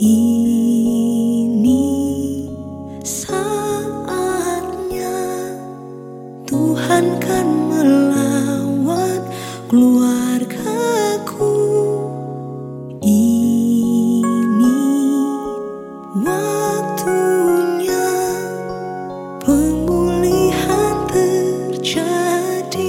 Ini saatnya Tuhan kan melawat keluargaku. Ini waktunya pemulihan terjadi.